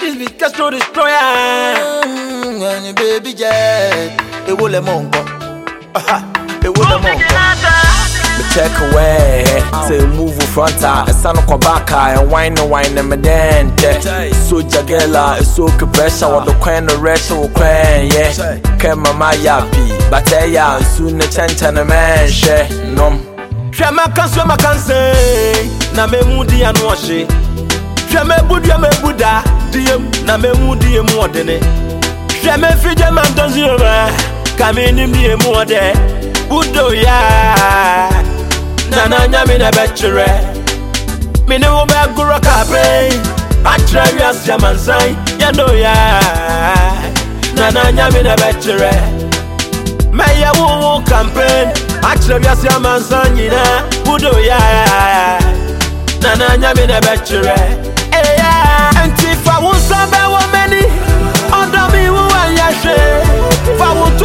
This beat Castro destroyer. Ẹyin bèbí jẹ́ ewo lẹ mọ̀ nǹkan. Ewo lẹ mọ̀ nǹkan. Me check away, say move front a San Kobaka and wine and wine and medente So jagela, it's so pressure What the queen the rest of queen, yeah Kema mayapi, but yeah, soon the chant and a man she, no. Shema can swim, I can say Name me mudi and washi Shema budu, me buda die na me die mu ɔdene hwɛ mefi gye ma ntɔnsi ɔma ka menim die mu ɔdɛ wodo ya Na nana nyame na bɛkyerɛ ne wo bɛgorɔ kabrɛn akyerɛ wiase amansan yɛdo ya nana nyame na bɛkyerɛ mɛyɛ wo campaign akyerɛ wiase amansan na wodo ya Na nana nyame na bɛkyerɛ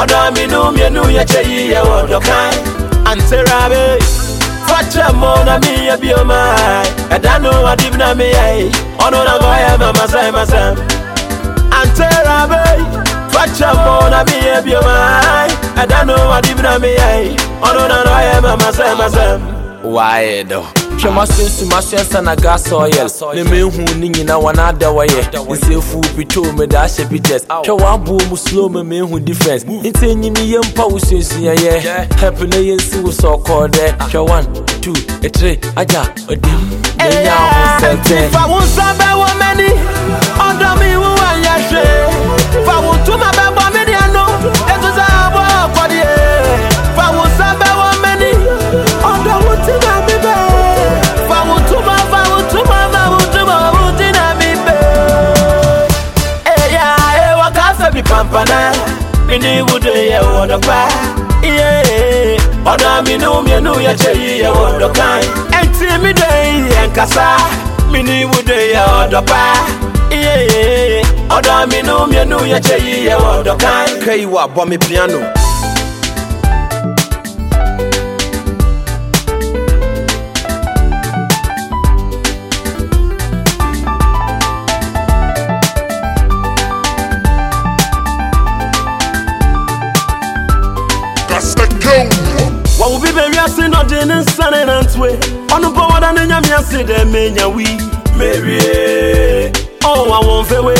ọ̀dọ̀ mi nú mi nú I jẹ́ yí yẹ ọ̀dọ̀ kan àǹtẹ̀rẹ̀ abẹ́ fọ́tẹ̀ mọ́ na mi yẹ bí o máa ẹ̀dánù àdìb na mi yẹ yìí ọ̀nà náà kọ́ yẹ mà màsà yẹ màsà àǹtẹ̀rẹ̀ abẹ́ fọ́tẹ̀ mọ́ na mi yẹ bí o máa ẹ̀dánù àdìb na mi yẹ yìí ọ̀nà náà kọ́ yẹ mà màsà yẹ màsà. wáyé though? hwɛ m'asensu m'asensa na gas oil ne mehu ne nyinaa wɔnaada wɔyɛ nsɛfu pitoo me da ahyɛ pictures hwɛ wɔaboɔ mu slow me mehu difference nti nyimi yɛ mpa wo suasuayɛ hɛp na yɛnsi wo sɛ ɔkɔɔ dɛ hwɛ 1 2 3 agya ɔdim na ɛnya ho fa wo nsa bɛwɔ m'ani ɔdɔ me wo anyɛ fa wo toma ọ̀dọ̀ mi nù mìínú yẹ kyẹ yìí yẹ kan. dọ̀kan. ẹntì mi dẹ̀ yẹ nkasa mi ni ìwú dẹ̀ yẹ ọ̀dọ̀ pa. ọ̀dọ̀ mi nù mìínú yẹ kyẹ yìí yẹ kan. dọ̀kan. kẹ́yì bọ́ mi piano. Let's go wɔwo bi baawi ase na ɔde ne nsa ne nantoe ɔno mpɔ wɔda ne nyame ase dɛ menya wi mewie ɔwa wɔn fɛwe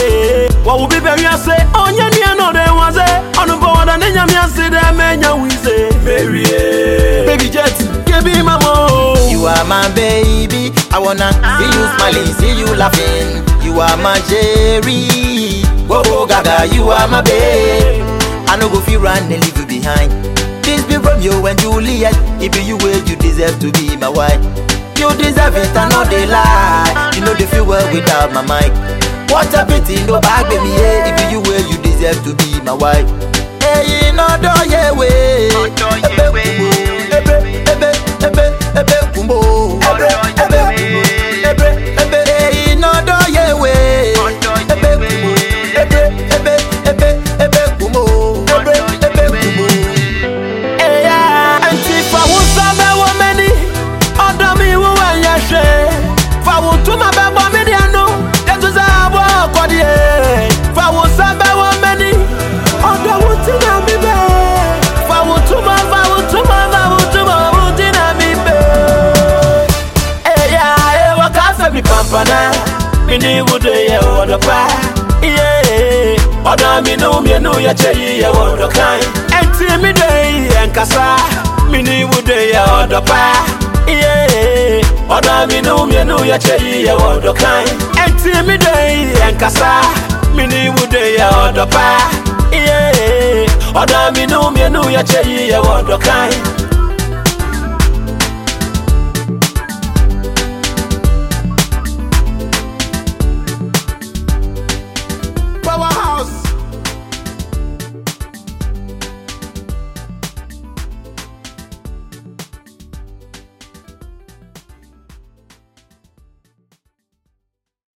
wɔwo bi baawi ase ɔnyɛ nea na ɔde wa sɛ ɔno mpɔ wɔda ne nyame ase dɛ menya wi sɛ mewie baby jet kebi mama you are my baby i wanna see you ah. smiling see you laughing you are my jerry whoa, whoa gaga you are my babe i no go fit run and leave you behind This be from you and Juliet. If you way, you deserve to be my wife. You deserve it, I know they lie. You know they feel well without my mic. What a pity, no bag me, yeah. If you way, you deserve to be my wife. Hey, no, don't yeah, way. ji wudo ye wodo pa ye odo mi no mi no ya che ye wodo kan enti mi de ye nkasa mi ni wudo ye wodo pa ye odo mi no mi no ya che ye wodo kan enti mi de ye nkasa mi ni wudo ye wodo pa ye odo mi no mi no ya che ye wodo kan